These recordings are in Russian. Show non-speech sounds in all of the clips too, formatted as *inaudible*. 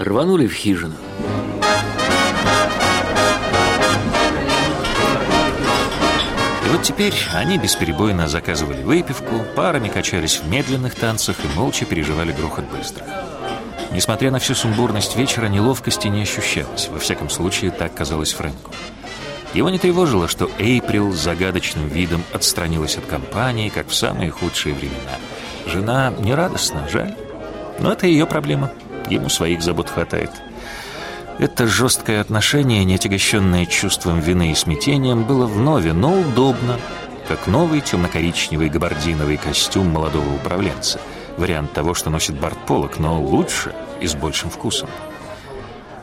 рванули в хижину. И вот теперь они бесперебойно заказывали выпивку, парами качались в медленных танцах и молча переживали грохот быстро. Несмотря на всю сумбурность вечера, неловкости не ощущалось. Во всяком случае, так казалось Фрэнку. Его не тревожило, что Эйприл загадочным видом отстранилась от компании, как в самые худшие времена. Жена нерадостна, жаль. Но это ее проблема. Ему своих забот хватает. Это жесткое отношение, не отягощенное чувством вины и смятением, было вновь, но удобно, как новый темно-коричневый габардиновый костюм молодого управленца. Вариант того, что носит Барт Полок, но лучше и с большим вкусом.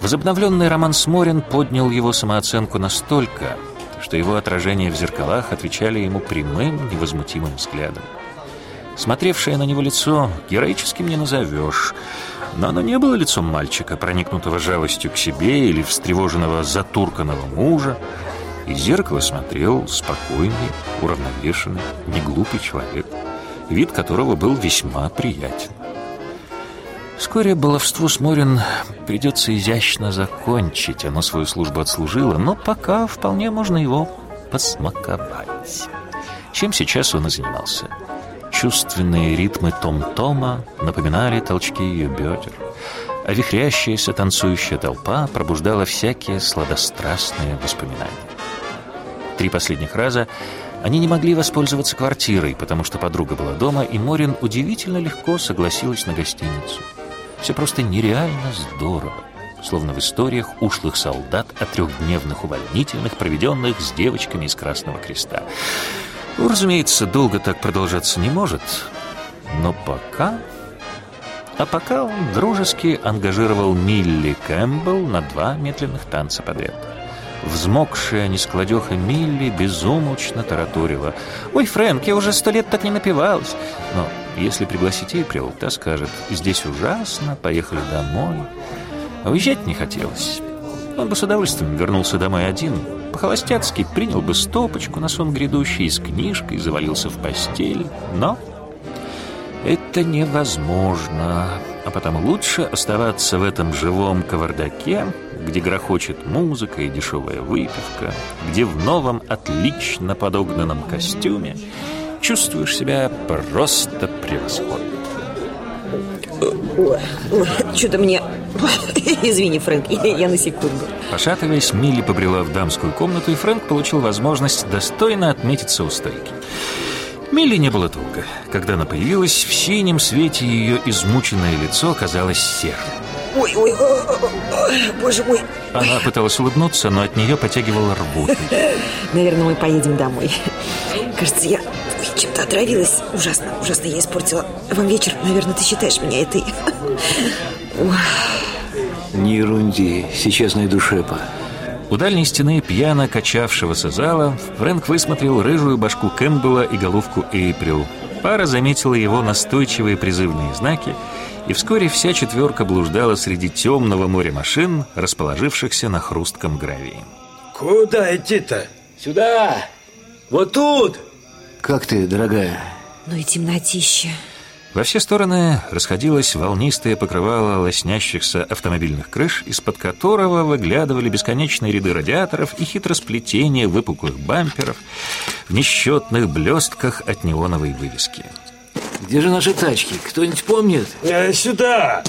Возобновленный роман с Морин поднял его самооценку настолько, что его отражения в зеркалах отвечали ему прямым, невозмутимым взглядом. Смотревшее на него лицо героическим не назовешь, но оно не было лицом мальчика, проникнутого жалостью к себе или встревоженного затурканного мужа. Из зеркала смотрел спокойный, уравновешенный, неглупый человек, вид которого был весьма приятен. Вскоре баловству Сморин придется изящно закончить. Оно свою службу отслужило, но пока вполне можно его посмаковать. Чем сейчас он и занимался. Чувственные ритмы том-тома напоминали толчки ее бедер, а вихрящаяся танцующая толпа пробуждала всякие сладострастные воспоминания. Три последних раза они не могли воспользоваться квартирой, потому что подруга была дома, и Морин удивительно легко согласилась на гостиницу. Все просто нереально здорово. Словно в историях ушлых солдат о трехдневных увольнительных, проведенных с девочками из Красного Креста. Ну, разумеется, долго так продолжаться не может. Но пока... А пока он дружески ангажировал Милли Кэмпбелл на два медленных танца подряд. Взмокшая нескладеха Милли безумолчно тараторила. «Ой, Фрэнк, я уже сто лет так не напивалась!» Но если пригласить Эйприл, та скажет, здесь ужасно, поехали домой. А уезжать не хотелось. Он бы с удовольствием вернулся домой один, по-холостяцки принял бы стопочку на сон грядущий с книжкой завалился в постель. Но это невозможно, а потому лучше оставаться в этом живом кавардаке, где грохочет музыка и дешевая выпивка, где в новом отлично подогнанном костюме чувствуешь себя просто превосходно. Что-то мне... *laughs* Извини, Фрэнк, я, я на секунду. Пошатываясь, Милли побрела в дамскую комнату, и Фрэнк получил возможность достойно отметиться у стойки. Милли не было долго. Когда она появилась, в синем свете ее измученное лицо казалось серым. Ой, ой, ой, ой, боже мой. Она пыталась улыбнуться, но от нее потягивала рвотой. *laughs* Наверное, мы поедем домой. Кажется, я чем-то отравилась. Ужасно, ужасно я испортила вам вечер. Наверное, ты считаешь меня этой... *laughs* Не ерунди, сейчас найду шепа. У дальней стены пьяно качавшегося зала Фрэнк высмотрел рыжую башку Кэмпбелла и головку Эйприл. Пара заметила его настойчивые призывные знаки, и вскоре вся четверка блуждала среди темного моря машин, расположившихся на хрустком гравии. Куда идти-то? Сюда! Вот тут! Как ты, дорогая? Ну и темнотища. Во все стороны расходилось волнистое покрывало лоснящихся автомобильных крыш, из-под которого выглядывали бесконечные ряды радиаторов и хитросплетения выпуклых бамперов в несчетных блестках от неоновой вывески. Где же наши тачки? Кто-нибудь помнит? Э, сюда!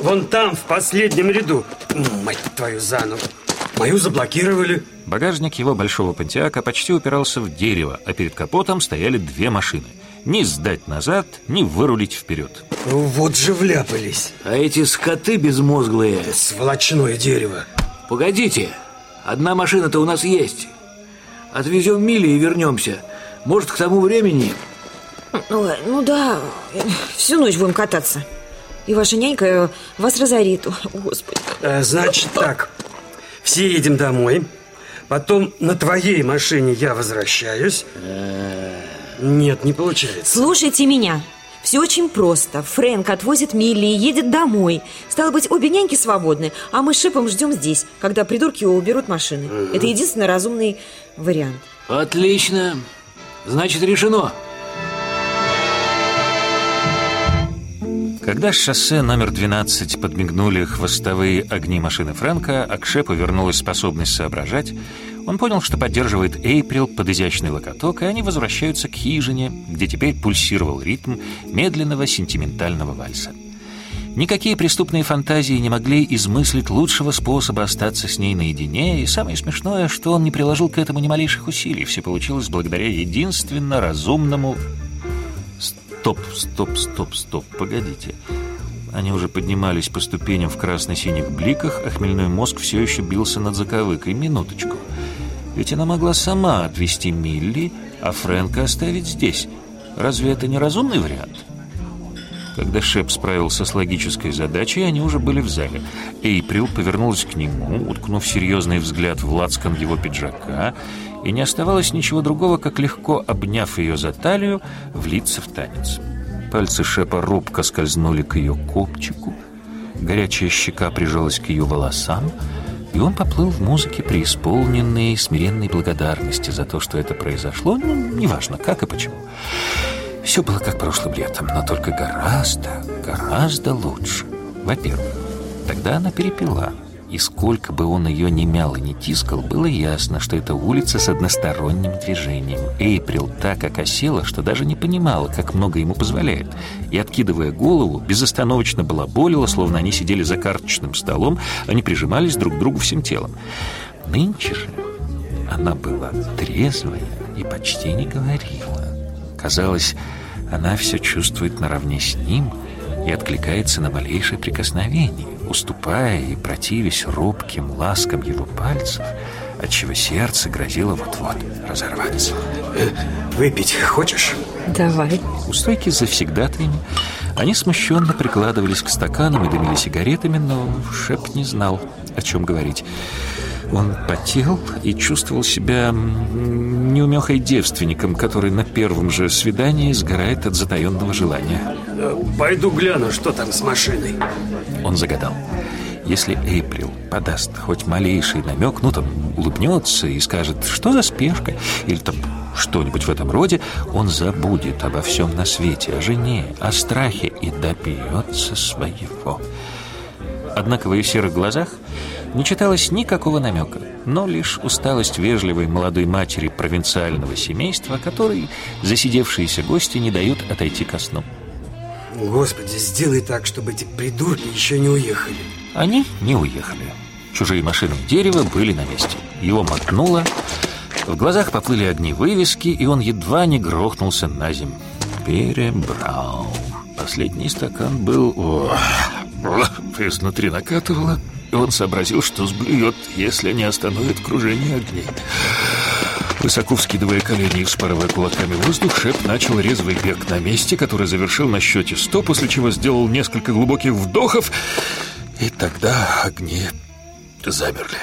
Вон там, в последнем ряду. Мать твою за ногу. Мою заблокировали. Багажник его большого пантиака почти упирался в дерево, а перед капотом стояли две машины. Ни сдать назад, ни вырулить вперед. Вот же вляпались. А эти скоты безмозглые... Сволочное дерево. Погодите, одна машина-то у нас есть. Отвезем мили и вернемся. Может, к тому времени... Ну, ну да, всю ночь будем кататься. И ваша нянька вас разорит. Господи. Э, значит так, все едем домой. Потом на твоей машине я возвращаюсь. Нет, не получается. Слушайте меня. Все очень просто. Фрэнк отвозит Милли и едет домой. Стало быть, обе няньки свободны, а мы с Шипом ждем здесь, когда придурки уберут машины. Угу. Это единственный разумный вариант. Отлично. Значит, решено. Когда с шоссе номер 12 подмигнули хвостовые огни машины Фрэнка, а к Шепу вернулась способность соображать, он понял, что поддерживает Эйприл под изящный локоток, и они возвращаются к хижине, где теперь пульсировал ритм медленного сентиментального вальса. Никакие преступные фантазии не могли измыслить лучшего способа остаться с ней наедине, и самое смешное, что он не приложил к этому ни малейших усилий. Все получилось благодаря единственно разумному Стоп, стоп, стоп, стоп, погодите. Они уже поднимались по ступеням в красно-синих бликах, а хмельной мозг все еще бился над заковыкой. Минуточку. Ведь она могла сама отвезти Милли, а Фрэнка оставить здесь. Разве это не разумный вариант? Когда Шеп справился с логической задачей, они уже были в зале. Эйприл повернулась к нему, уткнув серьезный взгляд в лацкан его пиджака и не оставалось ничего другого, как легко, обняв ее за талию, влиться в танец. Пальцы Шепа робко скользнули к ее копчику, горячая щека прижалась к ее волосам, и он поплыл в музыке, преисполненной смиренной благодарности за то, что это произошло, ну, неважно, как и почему. Все было как прошлым летом, но только гораздо, гораздо лучше. Во-первых, тогда она перепила – и сколько бы он ее ни мял и не тискал, было ясно, что это улица с односторонним движением. Эйприл так окосела, что даже не понимала, как много ему позволяет. И, откидывая голову, безостановочно балаболила, словно они сидели за карточным столом, они прижимались друг к другу всем телом. Нынче же она была трезвая и почти не говорила. Казалось, она все чувствует наравне с ним и откликается на малейшее прикосновение уступая и противясь робким ласкам его пальцев, отчего сердце грозило вот-вот разорваться. Э, выпить хочешь? Давай. У стойки завсегдатаями они смущенно прикладывались к стаканам и дымили сигаретами, но Шеп не знал, о чем говорить. Он потел и чувствовал себя неумехой девственником, который на первом же свидании сгорает от затаенного желания. Э, пойду гляну, что там с машиной. Он загадал. Если Эйприл подаст хоть малейший намек, ну там улыбнется и скажет, что за спешка, или там что-нибудь в этом роде, он забудет обо всем на свете, о жене, о страхе и добьется своего. Однако в ее серых глазах не читалось никакого намека, но лишь усталость вежливой молодой матери провинциального семейства, которой засидевшиеся гости не дают отойти ко сну. Господи, сделай так, чтобы эти придурки еще не уехали. Они не уехали. Чужие машины дерева были на месте. Его мотнуло, в глазах поплыли огни вывески, и он едва не грохнулся на землю. Перебрал. Последний стакан был... Изнутри накатывало и он сообразил, что сблюет, если не остановит кружение огней. Высоко вскидывая колени и вспарывая кулаками воздух, Шеп начал резвый бег на месте, который завершил на счете 100, после чего сделал несколько глубоких вдохов, и тогда огни замерли.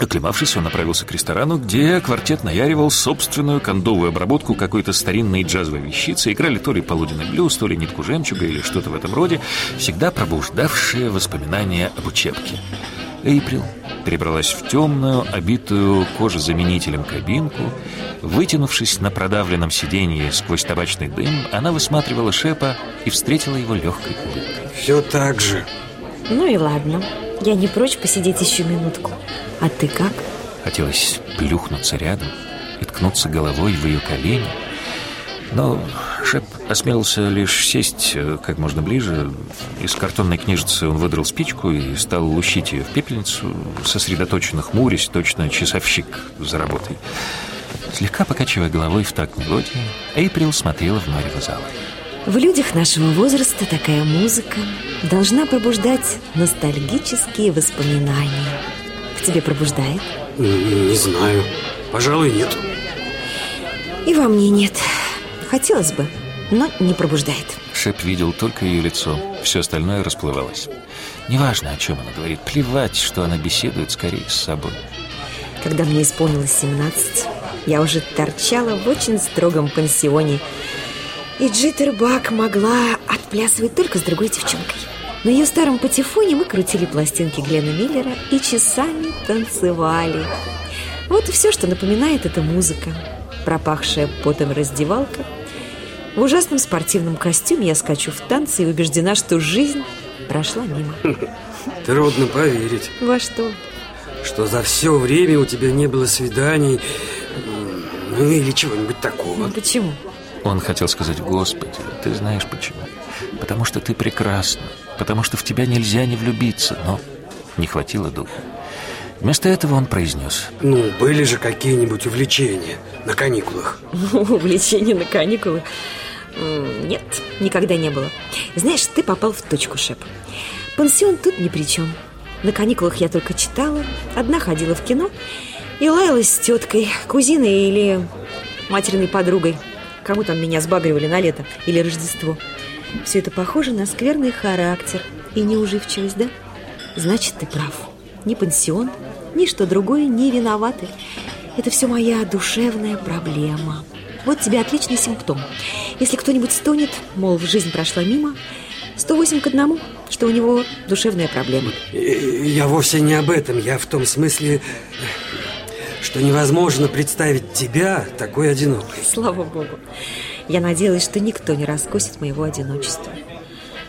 Оклемавшись, он направился к ресторану, где квартет наяривал собственную кондовую обработку какой-то старинной джазовой вещицы. Играли то ли полуденный блюз, то ли нитку жемчуга или что-то в этом роде, всегда пробуждавшие воспоминания об учебке. Эйприл перебралась в темную, обитую кожезаменителем кабинку. Вытянувшись на продавленном сиденье сквозь табачный дым, она высматривала Шепа и встретила его легкой улыбкой. Все так же. Ну и ладно. Я не прочь посидеть еще минутку. А ты как? Хотелось плюхнуться рядом и ткнуться головой в ее колени. Но Шеп осмелился лишь сесть э, как можно ближе. Из картонной книжицы он выдрал спичку и стал лущить ее в пепельницу, сосредоточенно хмурясь, точно часовщик за работой. Слегка покачивая головой в такт мелодии, Эйприл смотрела в марево зала. В людях нашего возраста такая музыка должна пробуждать ностальгические воспоминания к тебе пробуждает? Не знаю. Пожалуй, нет. И во мне нет. Хотелось бы, но не пробуждает. Шеп видел только ее лицо. Все остальное расплывалось. Неважно, о чем она говорит. Плевать, что она беседует скорее с собой. Когда мне исполнилось 17, я уже торчала в очень строгом пансионе. И Джиттербак могла отплясывать только с другой девчонкой. На ее старом патефоне мы крутили пластинки Глена Миллера и часами танцевали. Вот и все, что напоминает эта музыка. Пропахшая потом раздевалка, В ужасном спортивном костюме я скачу в танцы и убеждена, что жизнь прошла мимо. *laughs* Трудно поверить. Во что? Что за все время у тебя не было свиданий, ну или чего-нибудь такого. Ну, почему? Он хотел сказать, Господи, ты знаешь почему? Потому что ты прекрасна, потому что в тебя нельзя не влюбиться, но не хватило духу. Вместо этого он произнес. Ну, были же какие-нибудь увлечения на каникулах. *laughs* Увлечения на каникулах? Нет, никогда не было. Знаешь, ты попал в точку, Шеп. Пансион тут ни при чем. На каникулах я только читала, одна ходила в кино и лаялась с теткой, кузиной или материной подругой. Кому там меня сбагривали на лето или Рождество. Все это похоже на скверный характер и неуживчивость, да? Значит, ты прав. Ни пансион, ни что другое не виноваты. Это все моя душевная проблема. Вот тебе отличный симптом. Если кто-нибудь стонет, мол, жизнь прошла мимо, 108 к одному, что у него душевная проблема. Я вовсе не об этом. Я в том смысле, что невозможно представить тебя такой одинокой. Слава Богу. Я надеялась, что никто не раскосит моего одиночества.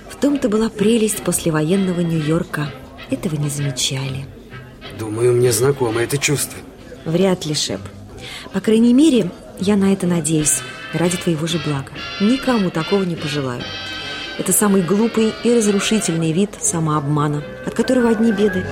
В том-то была прелесть послевоенного Нью-Йорка. Этого не замечали. Думаю, мне знакомо это чувство. Вряд ли, Шеп. По крайней мере, я на это надеюсь. Ради твоего же блага. Никому такого не пожелаю. Это самый глупый и разрушительный вид самообмана, от которого одни беды.